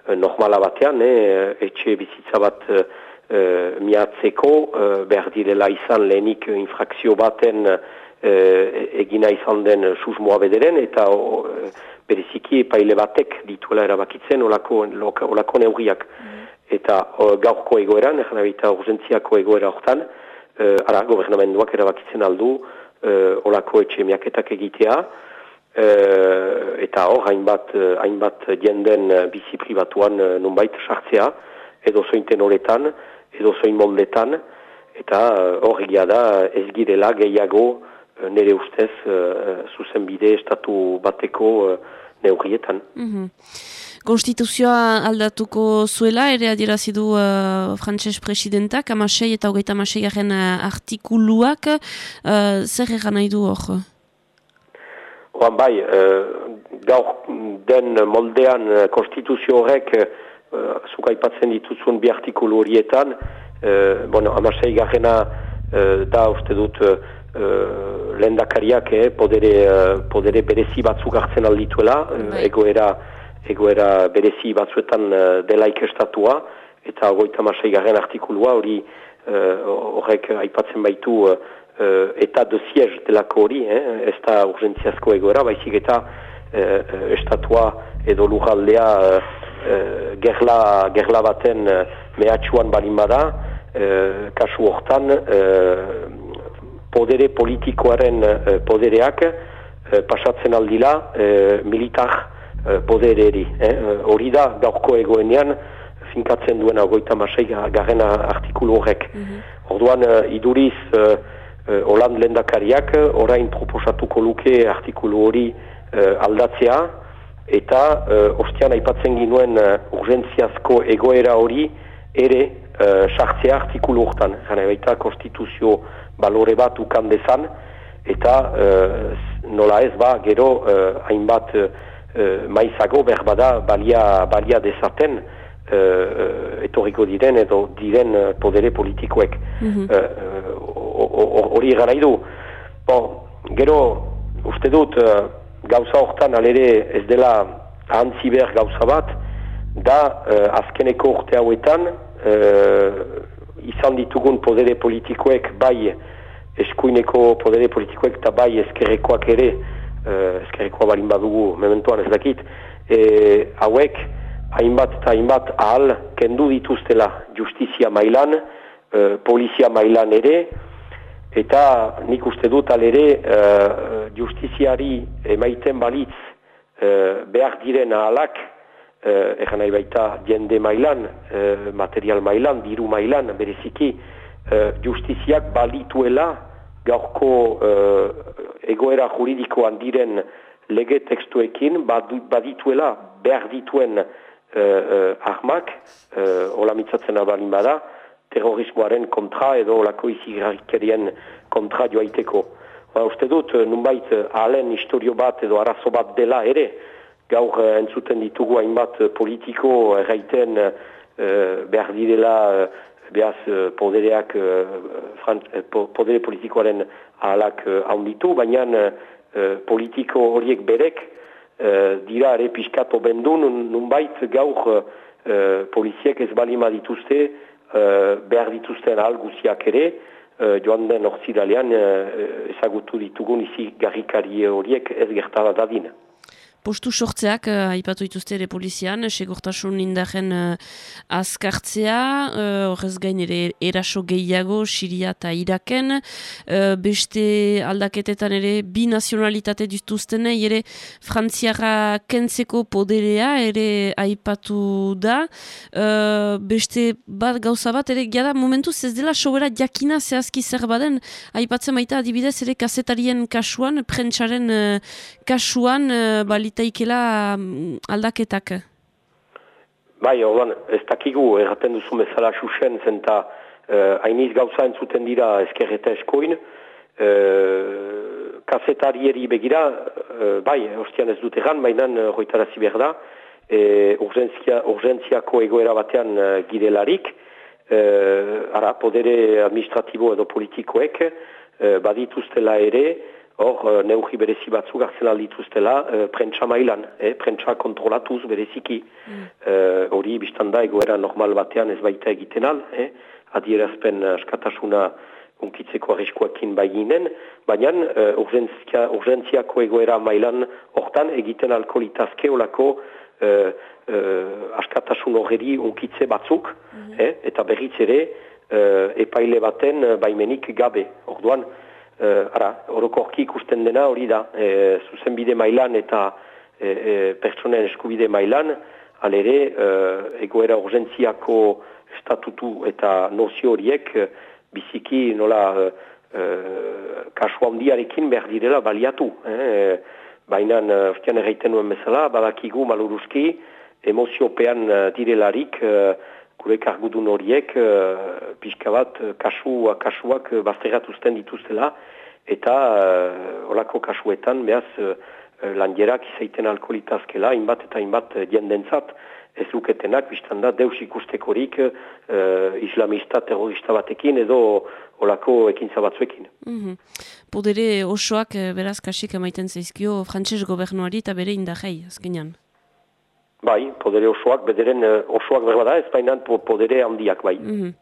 eh, normala batean, eh, etxe bizitza bat eh, eh, miatzeko, eh, behar direla izan lehenik infrakzio baten eh, egina izan den susmoa bederen, eta o, eh, bereziki epaile batek dituela erabakitzen olako, olako neurriak. Eta gaurko egoeran, egin abita urgentziako egoera hortan, eh, ara, gobernamenduak erabakitzen aldu, eh, olako etxe miaketak egitea, eh, eta hor, hainbat, hainbat jenden bizi pribatuan eh, nunbait sartzea, edo zoin tenoretan, edo zoin moldetan, eta eh, hor egia da ez girela gehiago eh, nire ustez zuzenbide estatu bateko neurrietan. Mhm. Konstituzioa aldatuko zuela, ere adierazi du uh, frantses presidentak, amasei eta hogeita amasei garen uh, artikuluak, uh, zer egan nahi du hor? Oan bai, eh, gaur den moldean eh, konstituzio horrek eh, zuk aipatzen dituzun bi artikulu horietan, eh, bueno, amasei garrena eh, da uste dut eh, lehendakariak eh, podere, eh, podere berezi batzuk hartzen aldituela, eh, egoera, egoera berezi batzuetan eh, delaik estatua, eta ogoita amasei garren artikulua hori eh, horrek aipatzen baitu eh, eta de siège delako hori, eh, ez da urgentziazko egoera, baizik eta estatua edo lujaldea gerla, gerla baten eh, mehatxuan balin bada, kasu hortan podere politikoaren podereak pasatzen aldila militar eh, podereri. Eh, hori da gaurko egoenean finkatzen duena goita masei garen artikulu horrek. Orduan, eh, iduriz, eh, Holand lendakariak orain proposatuko luke artikulu hori aldatzea eta eh, ostian aipatzen ginuen eh, urgentziazko egoera hori ere eh, sartzea artikulu hortan. Gana baita konstituzio balore bat ukan dezan eta eh, nola ez ba gero eh, hainbat eh, maizago berbada balia, balia dezaten eh, etorriko diren edo diren eh, podere politikoek eh, hori egan nahi du. Bon, gero, uste dut, eh, gauza hortan alere ez dela ahantzi behar gauza bat, da eh, azkeneko urte hauetan eh, izan ditugun podere politikoek bai eskuineko podere politikoek eta bai eskerrekoak ere, eh, eskerrekoa balin badugu mementoan ez dakit, eh, hauek hainbat eta hainbat ahal kendu dituztela justizia mailan, eh, polizia mailan ere, eta nik uste dut alere uh, justiziari emaiten balitz uh, behar diren ahalak, egan nahi baita jende mailan, uh, material mailan, diru mailan, bereziki uh, justiziak balituela gaurko uh, egoera juridikoan diren lege tekstuekin badituela behar dituen uh, uh, ahmak, uh, hola mitzatzen abalin bada, terrorismoaren kontra edo olako izigarrikerien kontra joaiteko. Ba, uste dut, nunbait, ahalen historio bat edo arazo bat dela ere, gaur eh, entzuten ditugu hainbat eh, politiko erraiten eh, behar direla eh, behaz eh, podereak, eh, frant, eh, po- podere politikoaren ahalak eh, haunditu, baina eh, politiko horiek berek eh, dira ere piskato bendu, nun, nunbait gaur eh, poliziek ez balima dituzte eh, behar dituzten ahal guziak ere, eh, joan den orziralean eh, ezagutu ditugun izi garrikari horiek ez gertara dadin. Postu sortzeak, uh, aipatu dituzte ere polizian, segurtasun indaren uh, azkartzea, uh, horrez gain ere eraso gehiago, Siria eta Iraken, uh, beste aldaketetan ere bi nazionalitate dituztenei ere frantziara kentzeko poderea ere aipatu da, uh, beste bat gauza bat ere gara momentuz ez dela sobera jakina zehazki zer baden, aipatzen baita adibidez ere kazetarien kasuan, prentsaren uh, kasuan uh, balitaikela mm, aldaketak. Bai, orduan, ez dakigu, erraten duzu bezala xuxen, zenta uh, hainiz gauza entzuten dira ezker eta eskoin, uh, kazetarieri begira, eh, bai, ostian ez dut egan, mainan uh, hoitarazi behar da, e, urgentzia, urgentziako egoera batean uh, girelarik, uh, ara, podere administratibo edo politikoek uh, badituztela ere, hor, uh, neugi berezi batzuk hartzen aldituztela, uh, prentsa mailan, eh, prentsa kontrolatuz bereziki, Eh, hori biztan da egoera normal batean ez baita egiten al, eh? adierazpen eh, askatasuna unkitzeko arriskoakin baiginen, baina uh, urgentzia, urgentziako egoera mailan hortan egiten alkoholitazke olako uh, uh, askatasun horreri unkitze batzuk, eh? eta berriz ere uh, epaile baten baimenik gabe, orduan, uh, ara, orokorki ikusten dena hori da, e, zuzenbide mailan eta e, e, pertsonen eskubide mailan, alere uh, egoera urgentziako statutu eta nozio horiek biziki nola uh, kasu handiarekin behar direla baliatu. Eh? Baina, ustean erraiten nuen bezala, badakigu maluruzki, emoziopean direlarik uh, gure kargudun horiek uh, pixka bat uh, kasu, kasuak uh, bazterratuzten dituztela eta uh, olako kasuetan behaz uh, landierak izaiten alkoholitazkela, inbat eta inbat jendentzat, ez luketenak, biztan da, deus ikustekorik uh, islamista, terrorista batekin edo olako ekintza batzuekin. Mhm. Podere osoak eh, beraz kasik emaiten zaizkio frantses gobernuari eta bere indarrei, azkenean. Bai, podere osoak, bederen uh, osoak berbada, ez bainan po- podere handiak bai. Mhm.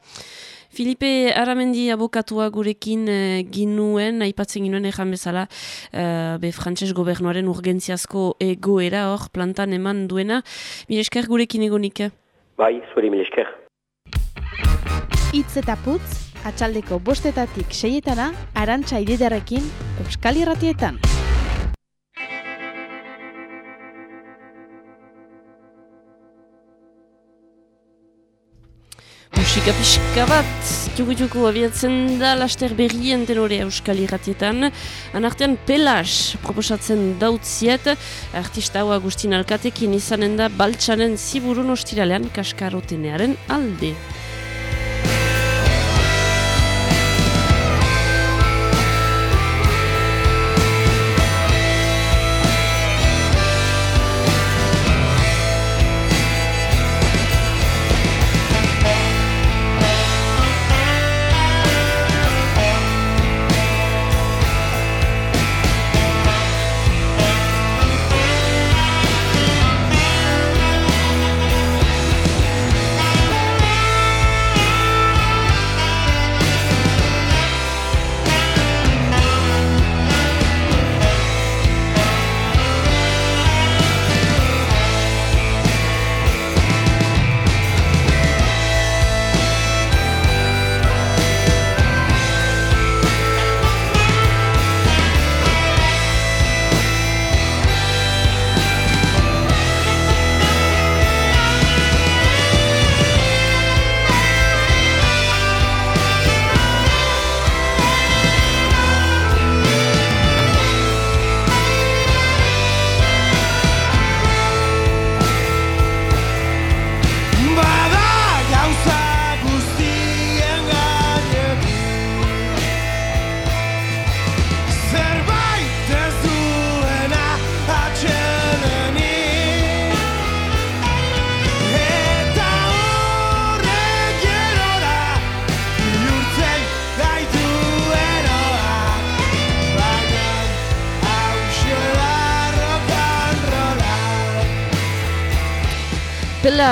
Filipe Aramendi abokatua gurekin eh, ginuen, aipatzen ginuen ejan bezala, eh, be frantses gobernuaren urgentziazko egoera hor plantan eman duena. Mire esker gurekin egonik. eh? Bai, zueri mil esker. Itz eta putz, atxaldeko bostetatik seietana, arantxa ididarekin, Euskal Irratietan. Musika pixka bat, txuku-txuku abiatzen da laster berrien tenore euskal irratietan. Anartean Pelas proposatzen dautziet, artista hau Agustin Alkatekin izanen da baltsanen ziburun ostiralean kaskarotenearen alde.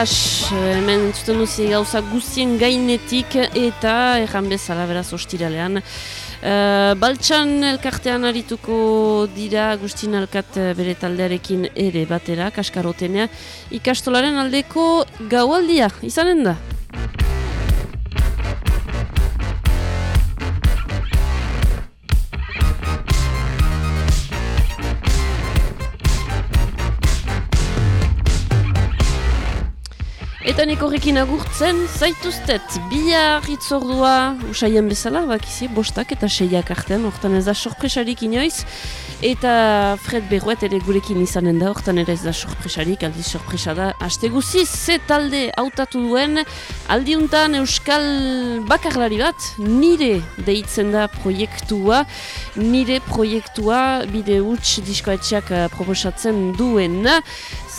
Pelas, eh, hemen entzuten duzi gauza guztien gainetik eta erran bezala beraz ostiralean. Uh, Baltsan elkartean arituko dira Agustin Alkat eh, bere taldearekin ere batera, kaskarotenea, ikastolaren aldeko gaualdia, izanen da? Eta nik horrekin agurtzen, zaituztet, bihar itzordua usaien bezala, bakizi, bostak eta seiak artean, hortan ez da sorpresarik inoiz. Eta Fred Berruet ere gurekin izanen da, hortan ere ez da sorpresarik, aldiz sorpresa da. Aste guziz, ze talde hautatu duen, aldiuntan Euskal Bakarlari bat, nire deitzen da proiektua, nire proiektua bide huts diskoetxeak uh, proposatzen duen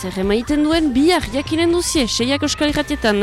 zer emaiten duen bihar jakinen duzie, seiak euskal irratietan.